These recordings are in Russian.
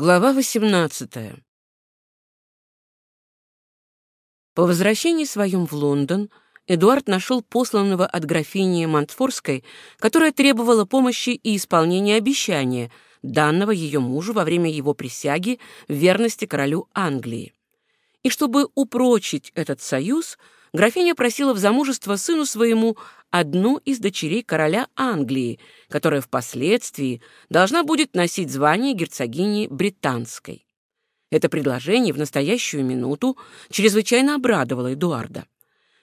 Глава 18. По возвращении своем в Лондон Эдуард нашел посланного от графини Монтфорской, которая требовала помощи и исполнения обещания, данного ее мужу во время его присяги в верности королю Англии. И чтобы упрочить этот союз, графиня просила в замужество сыну своему одну из дочерей короля Англии, которая впоследствии должна будет носить звание герцогини Британской. Это предложение в настоящую минуту чрезвычайно обрадовало Эдуарда.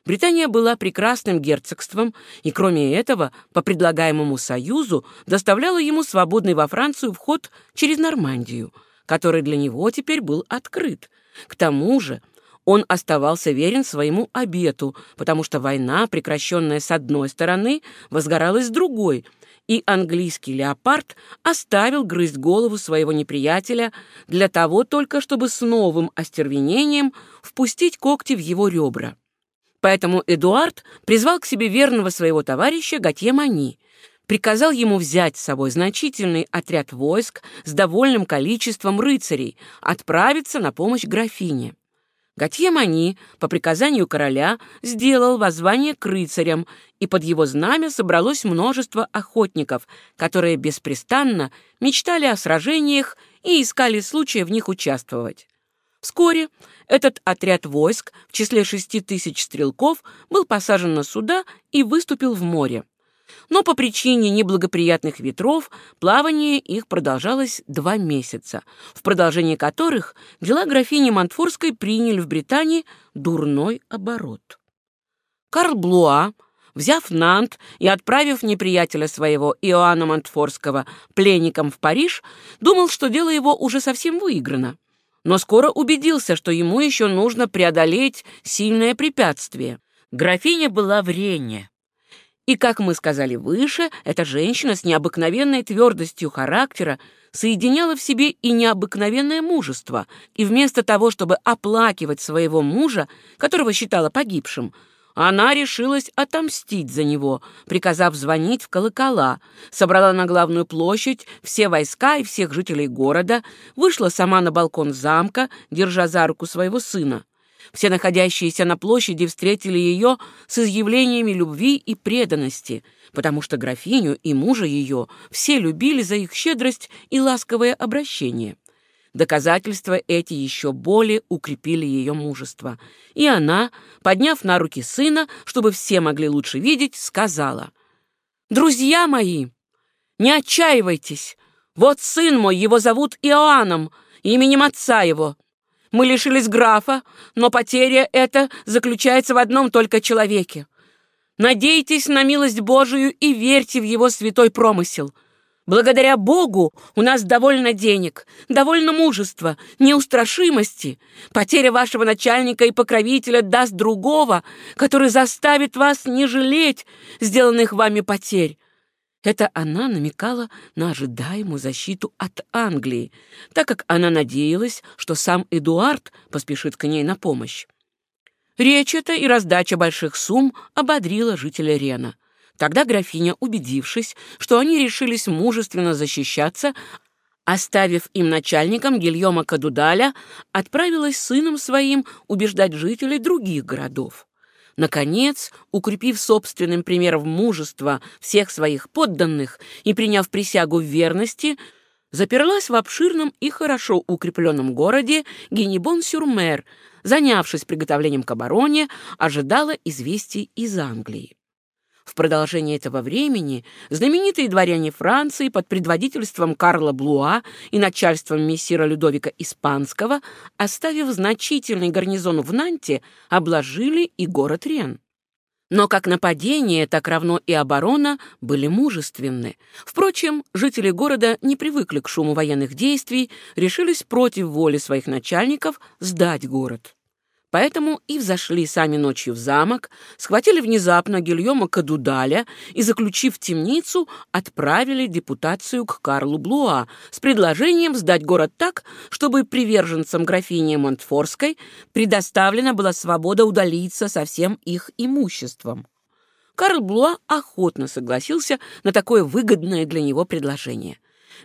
Британия была прекрасным герцогством, и кроме этого, по предлагаемому союзу, доставляла ему свободный во Францию вход через Нормандию, который для него теперь был открыт. К тому же он оставался верен своему обету, потому что война, прекращенная с одной стороны, возгоралась с другой, и английский леопард оставил грызть голову своего неприятеля для того только, чтобы с новым остервенением впустить когти в его ребра. Поэтому Эдуард призвал к себе верного своего товарища Готье Мани, приказал ему взять с собой значительный отряд войск с довольным количеством рыцарей, отправиться на помощь графине. Готье Мани по приказанию короля сделал воззвание к рыцарям, и под его знамя собралось множество охотников, которые беспрестанно мечтали о сражениях и искали случая в них участвовать. Вскоре этот отряд войск в числе шести тысяч стрелков был посажен на суда и выступил в море но по причине неблагоприятных ветров плавание их продолжалось два месяца, в продолжении которых дела графини Монтфорской приняли в Британии дурной оборот. Карл Блуа, взяв Нант и отправив неприятеля своего Иоанна Монтфорского пленником в Париж, думал, что дело его уже совсем выиграно. Но скоро убедился, что ему еще нужно преодолеть сильное препятствие. Графиня была в Рене, и, как мы сказали выше, эта женщина с необыкновенной твердостью характера соединяла в себе и необыкновенное мужество, и вместо того, чтобы оплакивать своего мужа, которого считала погибшим, она решилась отомстить за него, приказав звонить в колокола, собрала на главную площадь все войска и всех жителей города, вышла сама на балкон замка, держа за руку своего сына. Все находящиеся на площади встретили ее с изъявлениями любви и преданности, потому что графиню и мужа ее все любили за их щедрость и ласковое обращение. Доказательства эти еще более укрепили ее мужество. И она, подняв на руки сына, чтобы все могли лучше видеть, сказала, «Друзья мои, не отчаивайтесь. Вот сын мой, его зовут Иоанном, именем отца его. Мы лишились графа, но потеря эта заключается в одном только человеке. Надейтесь на милость Божию и верьте в его святой промысел. Благодаря Богу у нас довольно денег, довольно мужества, неустрашимости. Потеря вашего начальника и покровителя даст другого, который заставит вас не жалеть сделанных вами потерь. Это она намекала на ожидаемую защиту от Англии, так как она надеялась, что сам Эдуард поспешит к ней на помощь. Речь эта и раздача больших сумм ободрила жителя Рена. Тогда графиня, убедившись, что они решились мужественно защищаться, оставив им начальником Гильома Кадудаля, отправилась с сыном своим убеждать жителей других городов. Наконец, укрепив собственным примером мужество всех своих подданных и приняв присягу в верности, заперлась в обширном и хорошо укрепленном городе Генебон-Сюрмер, занявшись приготовлением к обороне, ожидала известий из Англии. В продолжение этого времени знаменитые дворяне Франции под предводительством Карла Блуа и начальством мессира Людовика Испанского, оставив значительный гарнизон в Нанте, обложили и город Рен. Но как нападение, так равно и оборона были мужественны. Впрочем, жители города не привыкли к шуму военных действий, решились против воли своих начальников сдать город. Поэтому и взошли сами ночью в замок, схватили внезапно Гильома Кадудаля и, заключив темницу, отправили депутацию к Карлу Блуа с предложением сдать город так, чтобы приверженцам графини Монтфорской предоставлена была свобода удалиться со всем их имуществом. Карл Блуа охотно согласился на такое выгодное для него предложение.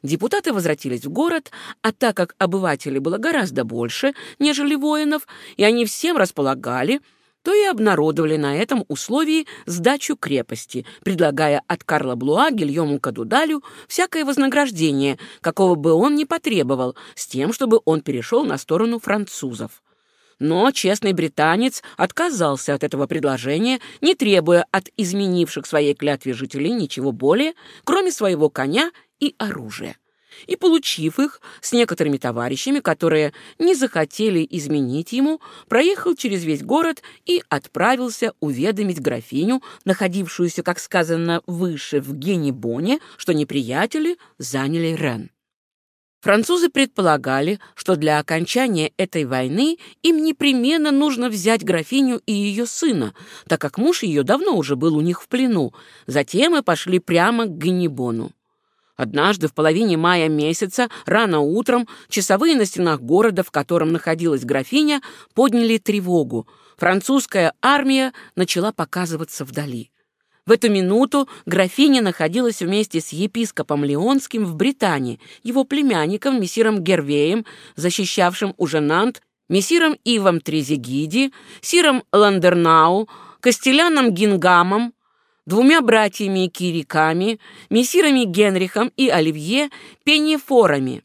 Депутаты возвратились в город, а так как обывателей было гораздо больше, нежели воинов, и они всем располагали, то и обнародовали на этом условии сдачу крепости, предлагая от Карла Блуа Гильому Кадудалю всякое вознаграждение, какого бы он ни потребовал, с тем, чтобы он перешел на сторону французов. Но честный британец отказался от этого предложения, не требуя от изменивших своей клятве жителей ничего более, кроме своего коня и оружия и, получив их с некоторыми товарищами, которые не захотели изменить ему, проехал через весь город и отправился уведомить графиню, находившуюся, как сказано выше, в Генебоне, что неприятели заняли Рен. Французы предполагали, что для окончания этой войны им непременно нужно взять графиню и ее сына, так как муж ее давно уже был у них в плену. Затем и пошли прямо к Генебону. Однажды в половине мая месяца, рано утром, часовые на стенах города, в котором находилась графиня, подняли тревогу. Французская армия начала показываться вдали. В эту минуту графиня находилась вместе с епископом Леонским в Британии, его племянником, мессиром Гервеем, защищавшим уже Нант, мессиром Ивом Трезегиди, сиром Ландернау, костеляном Гингамом, двумя братьями Кириками, мессирами Генрихом и Оливье Пенефорами.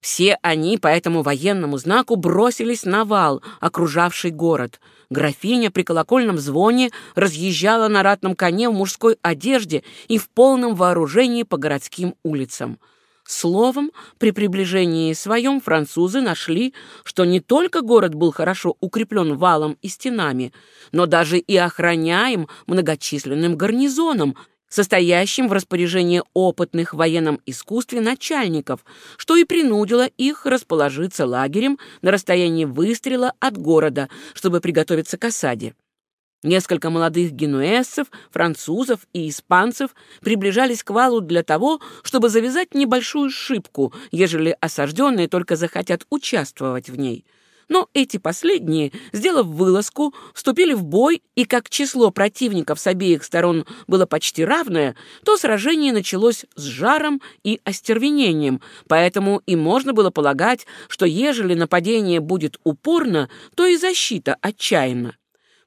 Все они по этому военному знаку бросились на вал, окружавший город. Графиня при колокольном звоне разъезжала на ратном коне в мужской одежде и в полном вооружении по городским улицам. Словом, при приближении своем французы нашли, что не только город был хорошо укреплен валом и стенами, но даже и охраняем многочисленным гарнизоном, состоящим в распоряжении опытных в военном искусстве начальников, что и принудило их расположиться лагерем на расстоянии выстрела от города, чтобы приготовиться к осаде. Несколько молодых генуэзцев, французов и испанцев приближались к валу для того, чтобы завязать небольшую шибку, ежели осажденные только захотят участвовать в ней. Но эти последние, сделав вылазку, вступили в бой, и как число противников с обеих сторон было почти равное, то сражение началось с жаром и остервенением, поэтому и можно было полагать, что ежели нападение будет упорно, то и защита отчаянна.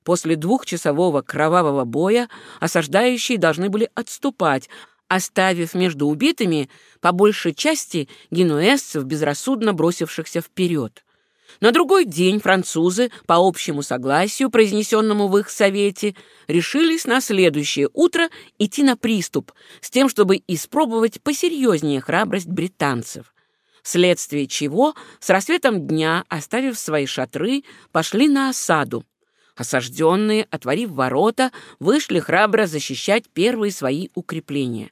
После двухчасового кровавого боя осаждающие должны были отступать, оставив между убитыми по большей части генуэзцев, безрассудно бросившихся вперед. На другой день французы, по общему согласию, произнесенному в их совете, решились на следующее утро идти на приступ, с тем, чтобы испробовать посерьезнее храбрость британцев. Вследствие чего, с рассветом дня, оставив свои шатры, пошли на осаду. Осажденные, отворив ворота, вышли храбро защищать первые свои укрепления.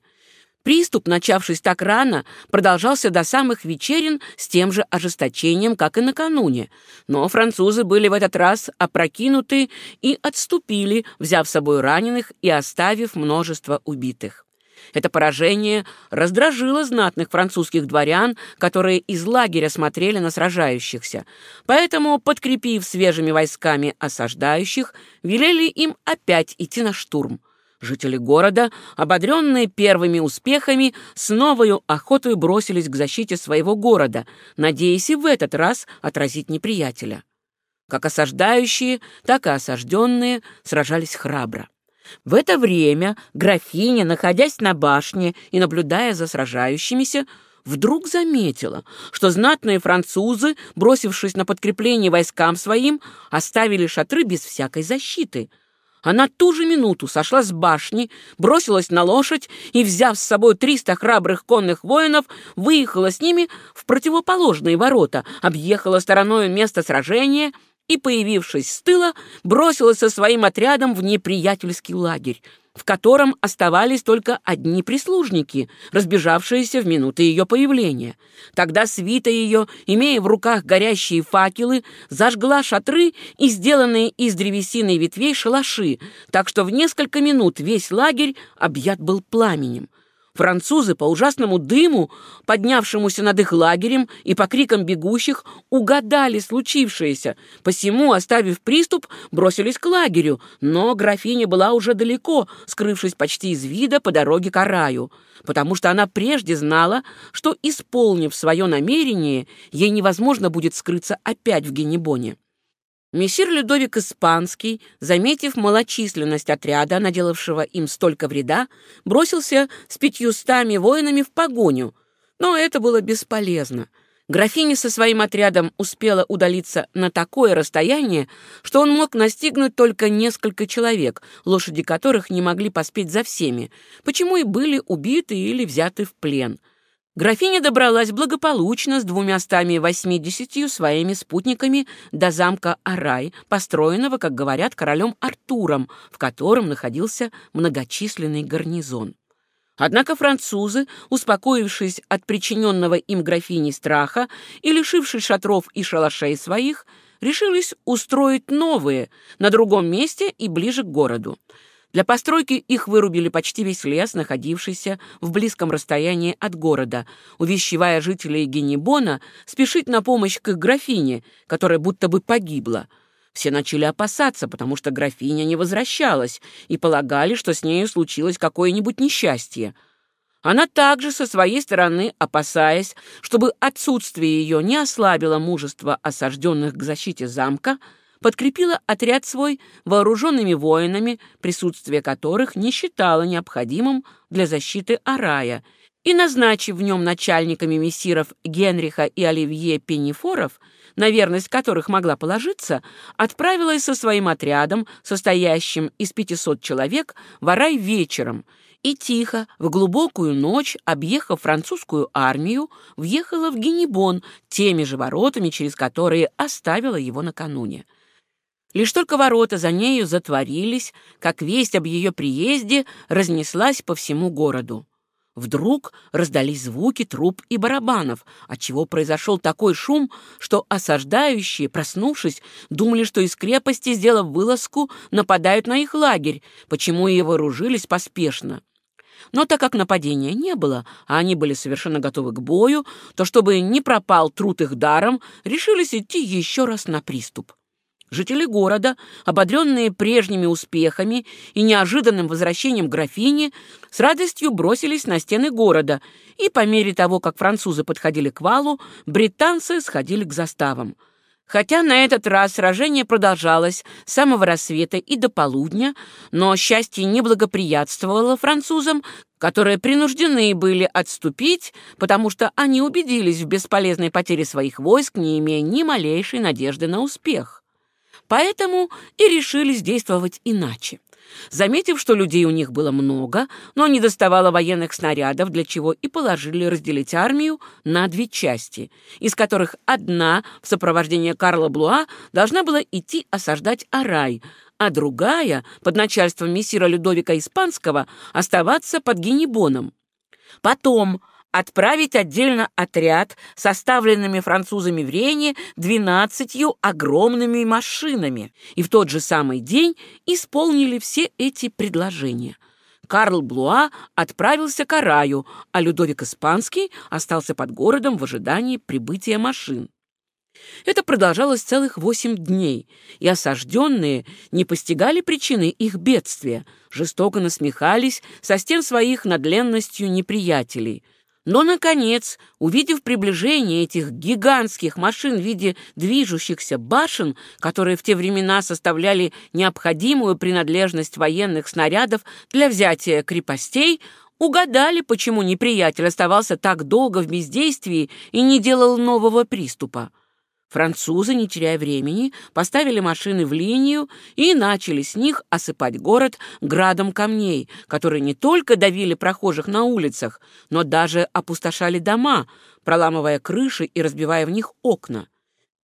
Приступ, начавшись так рано, продолжался до самых вечерин с тем же ожесточением, как и накануне. Но французы были в этот раз опрокинуты и отступили, взяв с собой раненых и оставив множество убитых. Это поражение раздражило знатных французских дворян, которые из лагеря смотрели на сражающихся. Поэтому, подкрепив свежими войсками осаждающих, велели им опять идти на штурм. Жители города, ободренные первыми успехами, с новою охотой бросились к защите своего города, надеясь и в этот раз отразить неприятеля. Как осаждающие, так и осажденные сражались храбро. В это время графиня, находясь на башне и наблюдая за сражающимися, вдруг заметила, что знатные французы, бросившись на подкрепление войскам своим, оставили шатры без всякой защиты. Она ту же минуту сошла с башни, бросилась на лошадь и, взяв с собой триста храбрых конных воинов, выехала с ними в противоположные ворота, объехала стороной место сражения — и, появившись с тыла, бросилась со своим отрядом в неприятельский лагерь, в котором оставались только одни прислужники, разбежавшиеся в минуты ее появления. Тогда свита ее, имея в руках горящие факелы, зажгла шатры и сделанные из древесины ветвей шалаши, так что в несколько минут весь лагерь объят был пламенем. Французы по ужасному дыму, поднявшемуся над их лагерем и по крикам бегущих, угадали случившееся, посему, оставив приступ, бросились к лагерю, но графиня была уже далеко, скрывшись почти из вида по дороге к Араю, потому что она прежде знала, что, исполнив свое намерение, ей невозможно будет скрыться опять в Генебоне. Мессир Людовик Испанский, заметив малочисленность отряда, наделавшего им столько вреда, бросился с пятьюстами воинами в погоню, но это было бесполезно. Графиня со своим отрядом успела удалиться на такое расстояние, что он мог настигнуть только несколько человек, лошади которых не могли поспеть за всеми, почему и были убиты или взяты в плен — Графиня добралась благополучно с двумястами восьмидесятью своими спутниками до замка Арай, построенного, как говорят, королем Артуром, в котором находился многочисленный гарнизон. Однако французы, успокоившись от причиненного им графини страха и лишившись шатров и шалашей своих, решились устроить новые на другом месте и ближе к городу. Для постройки их вырубили почти весь лес, находившийся в близком расстоянии от города, увещевая жителей Генебона спешить на помощь к графине, которая будто бы погибла. Все начали опасаться, потому что графиня не возвращалась, и полагали, что с нею случилось какое-нибудь несчастье. Она также со своей стороны, опасаясь, чтобы отсутствие ее не ослабило мужество осажденных к защите замка, подкрепила отряд свой вооруженными воинами, присутствие которых не считала необходимым для защиты Арая, и, назначив в нем начальниками мессиров Генриха и Оливье Пеннифоров, на верность которых могла положиться, отправилась со своим отрядом, состоящим из 500 человек, в Арай вечером, и тихо, в глубокую ночь, объехав французскую армию, въехала в Генебон теми же воротами, через которые оставила его накануне. Лишь только ворота за нею затворились, как весть об ее приезде разнеслась по всему городу. Вдруг раздались звуки труб и барабанов, отчего произошел такой шум, что осаждающие, проснувшись, думали, что из крепости, сделав вылазку, нападают на их лагерь, почему и вооружились поспешно. Но так как нападения не было, а они были совершенно готовы к бою, то, чтобы не пропал труд их даром, решились идти еще раз на приступ. Жители города, ободренные прежними успехами и неожиданным возвращением графини, с радостью бросились на стены города, и по мере того, как французы подходили к валу, британцы сходили к заставам. Хотя на этот раз сражение продолжалось с самого рассвета и до полудня, но счастье не благоприятствовало французам, которые принуждены были отступить, потому что они убедились в бесполезной потере своих войск, не имея ни малейшей надежды на успех. Поэтому и решили действовать иначе. Заметив, что людей у них было много, но не доставало военных снарядов, для чего и положили разделить армию на две части, из которых одна в сопровождении Карла Блуа должна была идти осаждать Арай, а другая, под начальством мессира Людовика Испанского, оставаться под Генебоном. Потом отправить отдельно отряд, составленными французами в Рене, двенадцатью огромными машинами, и в тот же самый день исполнили все эти предложения. Карл Блуа отправился к Араю, а Людовик Испанский остался под городом в ожидании прибытия машин. Это продолжалось целых восемь дней, и осажденные не постигали причины их бедствия, жестоко насмехались со стен своих над ленностью неприятелей – но, наконец, увидев приближение этих гигантских машин в виде движущихся башен, которые в те времена составляли необходимую принадлежность военных снарядов для взятия крепостей, угадали, почему неприятель оставался так долго в бездействии и не делал нового приступа. Французы, не теряя времени, поставили машины в линию и начали с них осыпать город градом камней, которые не только давили прохожих на улицах, но даже опустошали дома, проламывая крыши и разбивая в них окна.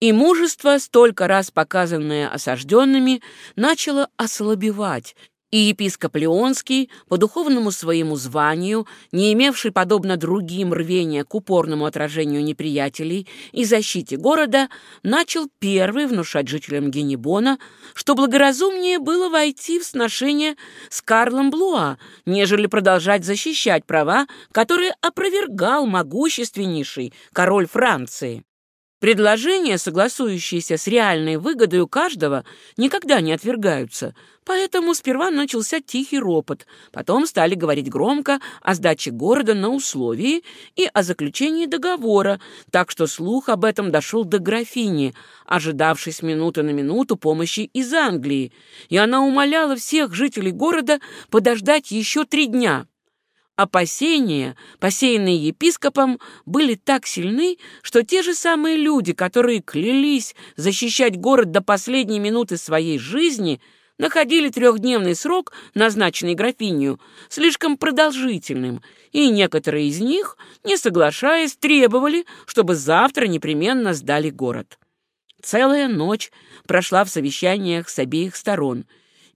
И мужество, столько раз показанное осажденными, начало ослабевать, и епископ Леонский, по духовному своему званию, не имевший, подобно другим, рвения к упорному отражению неприятелей и защите города, начал первый внушать жителям Генебона, что благоразумнее было войти в сношение с Карлом Блуа, нежели продолжать защищать права, которые опровергал могущественнейший король Франции. Предложения, согласующиеся с реальной выгодой у каждого, никогда не отвергаются, поэтому сперва начался тихий ропот, потом стали говорить громко о сдаче города на условии и о заключении договора, так что слух об этом дошел до графини, ожидавшей с минуты на минуту помощи из Англии, и она умоляла всех жителей города подождать еще три дня. Опасения, посеянные епископом, были так сильны, что те же самые люди, которые клялись защищать город до последней минуты своей жизни, находили трехдневный срок, назначенный графинью, слишком продолжительным, и некоторые из них, не соглашаясь, требовали, чтобы завтра непременно сдали город. Целая ночь прошла в совещаниях с обеих сторон,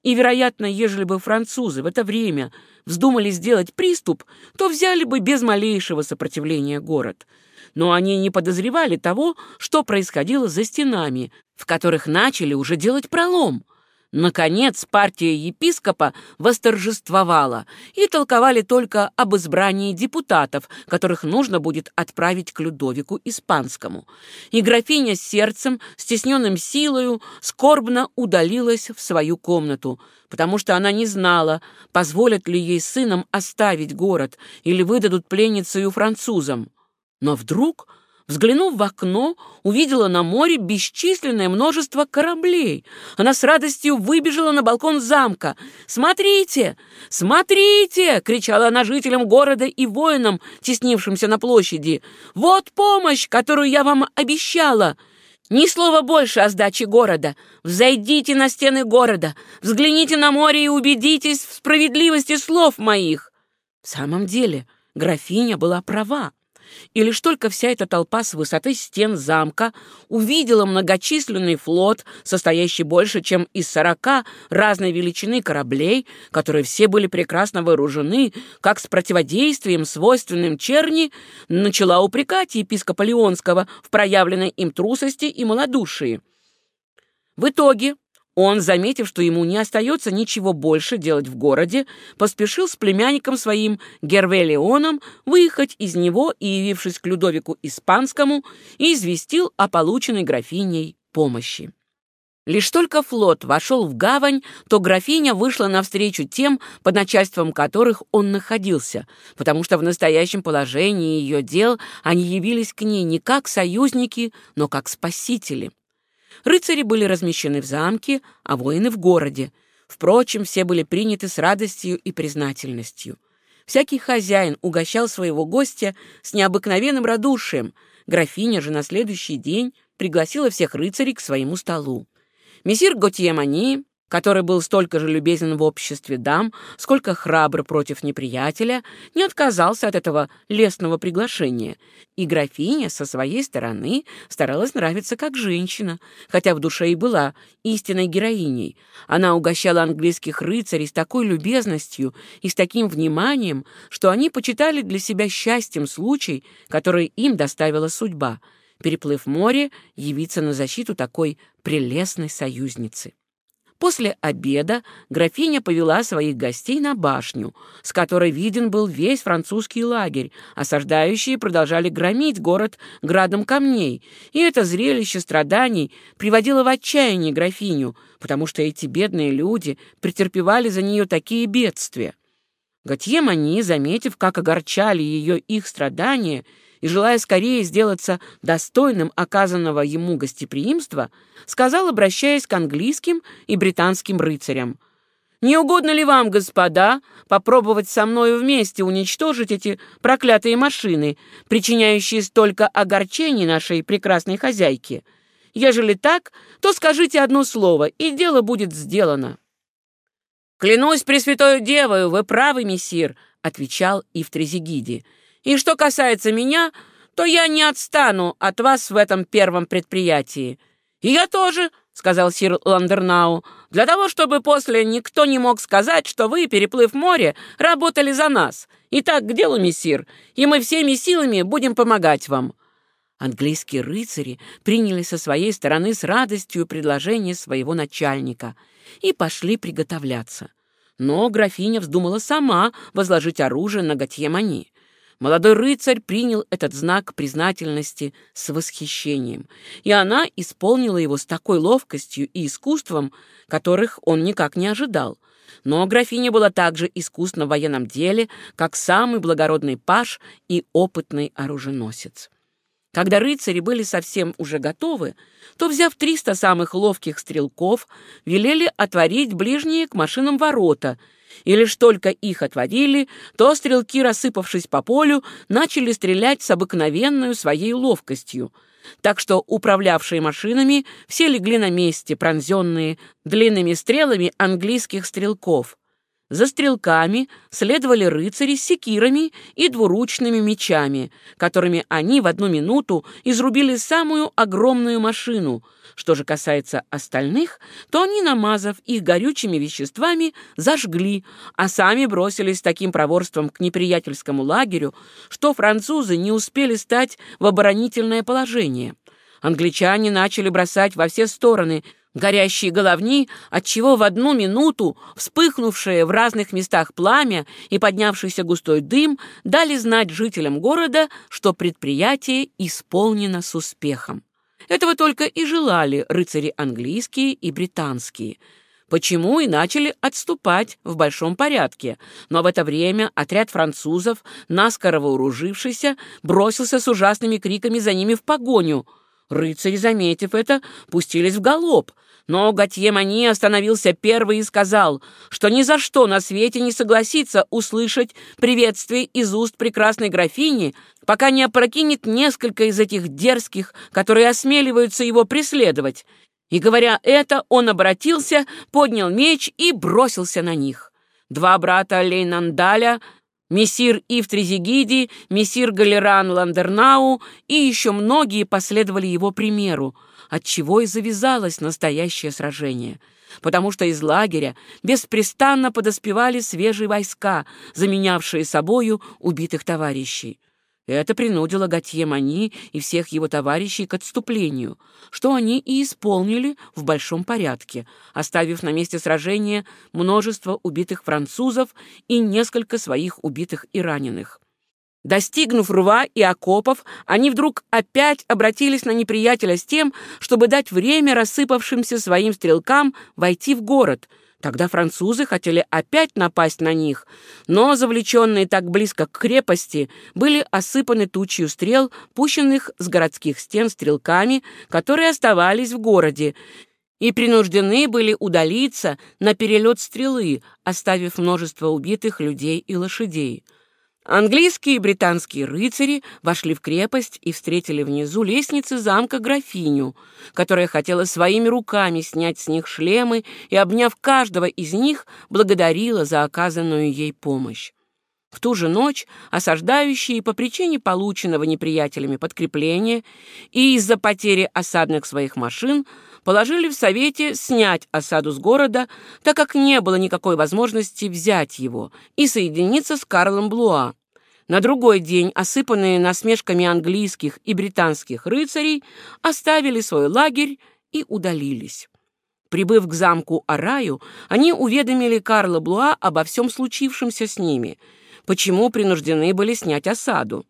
и, вероятно, ежели бы французы в это время – вздумали сделать приступ, то взяли бы без малейшего сопротивления город. Но они не подозревали того, что происходило за стенами, в которых начали уже делать пролом. Наконец, партия епископа восторжествовала, и толковали только об избрании депутатов, которых нужно будет отправить к Людовику Испанскому. И графиня с сердцем, стесненным силою, скорбно удалилась в свою комнату, потому что она не знала, позволят ли ей сынам оставить город или выдадут пленницею французам. Но вдруг Взглянув в окно, увидела на море бесчисленное множество кораблей. Она с радостью выбежала на балкон замка. «Смотрите! Смотрите!» — кричала она жителям города и воинам, теснившимся на площади. «Вот помощь, которую я вам обещала!» Ни слова больше о сдаче города. Взойдите на стены города, взгляните на море и убедитесь в справедливости слов моих. В самом деле, графиня была права. И лишь только вся эта толпа с высоты стен замка увидела многочисленный флот, состоящий больше, чем из сорока разной величины кораблей, которые все были прекрасно вооружены, как с противодействием, свойственным черни, начала упрекать епископа Леонского в проявленной им трусости и малодушии. В итоге он, заметив, что ему не остается ничего больше делать в городе, поспешил с племянником своим Гервелионом выехать из него и, явившись к Людовику Испанскому, известил о полученной графиней помощи. Лишь только флот вошел в гавань, то графиня вышла навстречу тем, под начальством которых он находился, потому что в настоящем положении ее дел они явились к ней не как союзники, но как спасители. Рыцари были размещены в замке, а воины в городе. Впрочем, все были приняты с радостью и признательностью. Всякий хозяин угощал своего гостя с необыкновенным радушием. Графиня же на следующий день пригласила всех рыцарей к своему столу. Мессир Готье Мани, который был столько же любезен в обществе дам, сколько храбр против неприятеля, не отказался от этого лестного приглашения, и графиня со своей стороны старалась нравиться как женщина, хотя в душе и была истинной героиней. Она угощала английских рыцарей с такой любезностью и с таким вниманием, что они почитали для себя счастьем случай, который им доставила судьба, переплыв море, явиться на защиту такой прелестной союзницы. После обеда графиня повела своих гостей на башню, с которой виден был весь французский лагерь. Осаждающие продолжали громить город градом камней, и это зрелище страданий приводило в отчаяние графиню, потому что эти бедные люди претерпевали за нее такие бедствия. Готье Мани, заметив, как огорчали ее их страдания, и, желая скорее сделаться достойным оказанного ему гостеприимства, сказал, обращаясь к английским и британским рыцарям, «Не угодно ли вам, господа, попробовать со мною вместе уничтожить эти проклятые машины, причиняющие столько огорчений нашей прекрасной хозяйке? Ежели так, то скажите одно слово, и дело будет сделано». «Клянусь Пресвятою Девою, вы правы, мессир», — отвечал и в Трезигиде. И что касается меня, то я не отстану от вас в этом первом предприятии. И я тоже, сказал сир Ландернау, «для того, чтобы после никто не мог сказать, что вы, переплыв море, работали за нас. Итак, к делу, мессир, и мы всеми силами будем помогать вам». Английские рыцари приняли со своей стороны с радостью предложение своего начальника и пошли приготовляться. Но графиня вздумала сама возложить оружие на Готье-Мани. Молодой рыцарь принял этот знак признательности с восхищением, и она исполнила его с такой ловкостью и искусством, которых он никак не ожидал. Но графиня была также искусна в военном деле, как самый благородный паш и опытный оруженосец. Когда рыцари были совсем уже готовы, то, взяв триста самых ловких стрелков, велели отворить ближние к машинам ворота — и лишь только их отворили, то стрелки, рассыпавшись по полю, начали стрелять с обыкновенной своей ловкостью. Так что управлявшие машинами все легли на месте, пронзенные длинными стрелами английских стрелков. За стрелками следовали рыцари с секирами и двуручными мечами, которыми они в одну минуту изрубили самую огромную машину. Что же касается остальных, то они, намазав их горючими веществами, зажгли, а сами бросились таким проворством к неприятельскому лагерю, что французы не успели стать в оборонительное положение. Англичане начали бросать во все стороны горящие головни, отчего в одну минуту вспыхнувшее в разных местах пламя и поднявшийся густой дым дали знать жителям города, что предприятие исполнено с успехом. Этого только и желали рыцари английские и британские, почему и начали отступать в большом порядке. Но в это время отряд французов, наскоро вооружившийся, бросился с ужасными криками за ними в погоню. Рыцари, заметив это, пустились в галоп — но Готье Мани остановился первый и сказал, что ни за что на свете не согласится услышать приветствие из уст прекрасной графини, пока не опрокинет несколько из этих дерзких, которые осмеливаются его преследовать. И, говоря это, он обратился, поднял меч и бросился на них. Два брата Лейнандаля Мессир Ив Трезигиди, мессир Галеран Ландернау и еще многие последовали его примеру, отчего и завязалось настоящее сражение, потому что из лагеря беспрестанно подоспевали свежие войска, заменявшие собою убитых товарищей. Это принудило Готье Мани и всех его товарищей к отступлению, что они и исполнили в большом порядке, оставив на месте сражения множество убитых французов и несколько своих убитых и раненых. Достигнув рва и окопов, они вдруг опять обратились на неприятеля с тем, чтобы дать время рассыпавшимся своим стрелкам войти в город. Тогда французы хотели опять напасть на них, но, завлеченные так близко к крепости, были осыпаны тучью стрел, пущенных с городских стен стрелками, которые оставались в городе, и принуждены были удалиться на перелет стрелы, оставив множество убитых людей и лошадей. Английские и британские рыцари вошли в крепость и встретили внизу лестницы замка графиню, которая хотела своими руками снять с них шлемы и, обняв каждого из них, благодарила за оказанную ей помощь. В ту же ночь осаждающие по причине полученного неприятелями подкрепления и из-за потери осадных своих машин положили в Совете снять осаду с города, так как не было никакой возможности взять его и соединиться с Карлом Блуа. На другой день осыпанные насмешками английских и британских рыцарей оставили свой лагерь и удалились. Прибыв к замку Араю, они уведомили Карла Блуа обо всем случившемся с ними, почему принуждены были снять осаду.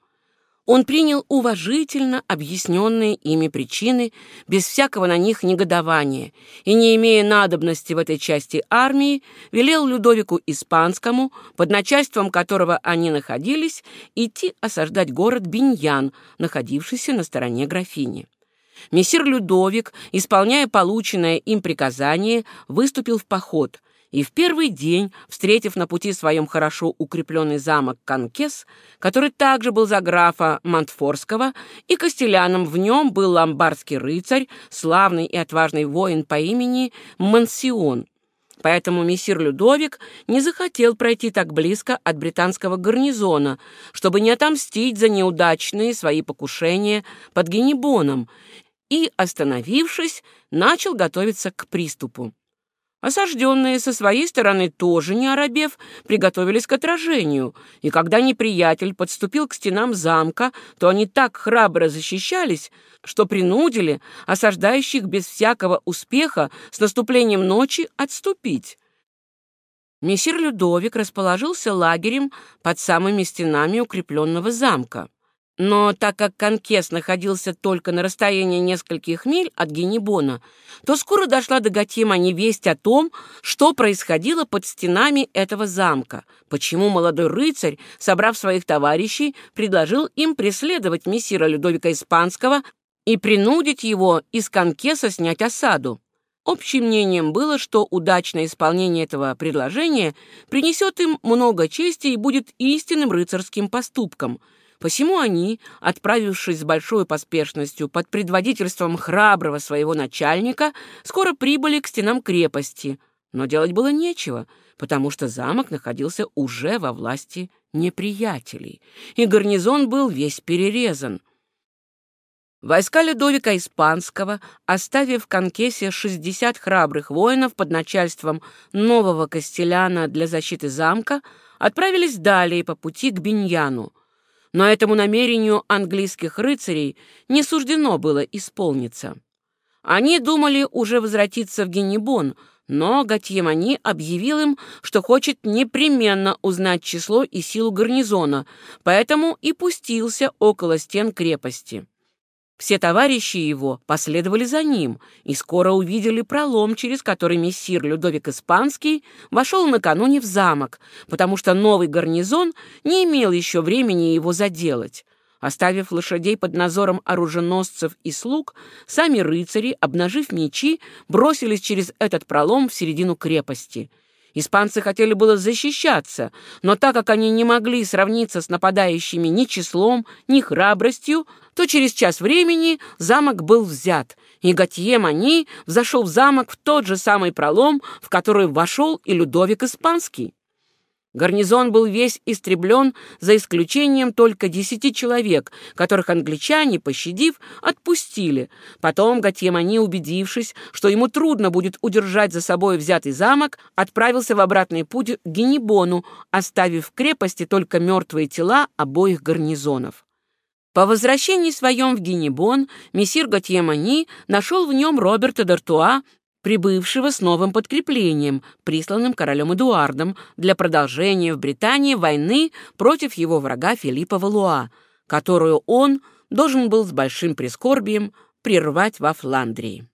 Он принял уважительно объясненные ими причины, без всякого на них негодования, и, не имея надобности в этой части армии, велел Людовику Испанскому, под начальством которого они находились, идти осаждать город Биньян, находившийся на стороне графини. Мессир Людовик, исполняя полученное им приказание, выступил в поход, и в первый день, встретив на пути своем хорошо укрепленный замок Канкес, который также был за графа Монтфорского, и костеляном в нем был ломбардский рыцарь, славный и отважный воин по имени Мансион. Поэтому мессир Людовик не захотел пройти так близко от британского гарнизона, чтобы не отомстить за неудачные свои покушения под Генебоном, и, остановившись, начал готовиться к приступу. Осажденные со своей стороны тоже не оробев, приготовились к отражению, и когда неприятель подступил к стенам замка, то они так храбро защищались, что принудили осаждающих без всякого успеха с наступлением ночи отступить. Мессир Людовик расположился лагерем под самыми стенами укрепленного замка. Но так как Конкес находился только на расстоянии нескольких миль от Генебона, то скоро дошла до Гатьемани весть о том, что происходило под стенами этого замка, почему молодой рыцарь, собрав своих товарищей, предложил им преследовать мессира Людовика Испанского и принудить его из Конкеса снять осаду. Общим мнением было, что удачное исполнение этого предложения принесет им много чести и будет истинным рыцарским поступком – Посему они, отправившись с большой поспешностью под предводительством храброго своего начальника, скоро прибыли к стенам крепости. Но делать было нечего, потому что замок находился уже во власти неприятелей, и гарнизон был весь перерезан. Войска Людовика Испанского, оставив в Конкесе 60 храбрых воинов под начальством нового Костеляна для защиты замка, отправились далее по пути к Биньяну — но этому намерению английских рыцарей не суждено было исполниться. Они думали уже возвратиться в Генебон, но Гатьемани объявил им, что хочет непременно узнать число и силу гарнизона, поэтому и пустился около стен крепости. Все товарищи его последовали за ним и скоро увидели пролом, через который мессир Людовик Испанский вошел накануне в замок, потому что новый гарнизон не имел еще времени его заделать. Оставив лошадей под надзором оруженосцев и слуг, сами рыцари, обнажив мечи, бросились через этот пролом в середину крепости — Испанцы хотели было защищаться, но так как они не могли сравниться с нападающими ни числом, ни храбростью, то через час времени замок был взят, и Готье Мани взошел в замок в тот же самый пролом, в который вошел и Людовик Испанский. Гарнизон был весь истреблен, за исключением только десяти человек, которых англичане, пощадив, отпустили. Потом Гатьемани, убедившись, что ему трудно будет удержать за собой взятый замок, отправился в обратный путь к Генебону, оставив в крепости только мертвые тела обоих гарнизонов. По возвращении своем в Генебон мессир Готье нашел в нем Роберта Д'Артуа прибывшего с новым подкреплением, присланным королем Эдуардом для продолжения в Британии войны против его врага Филиппа Валуа, которую он должен был с большим прискорбием прервать во Фландрии.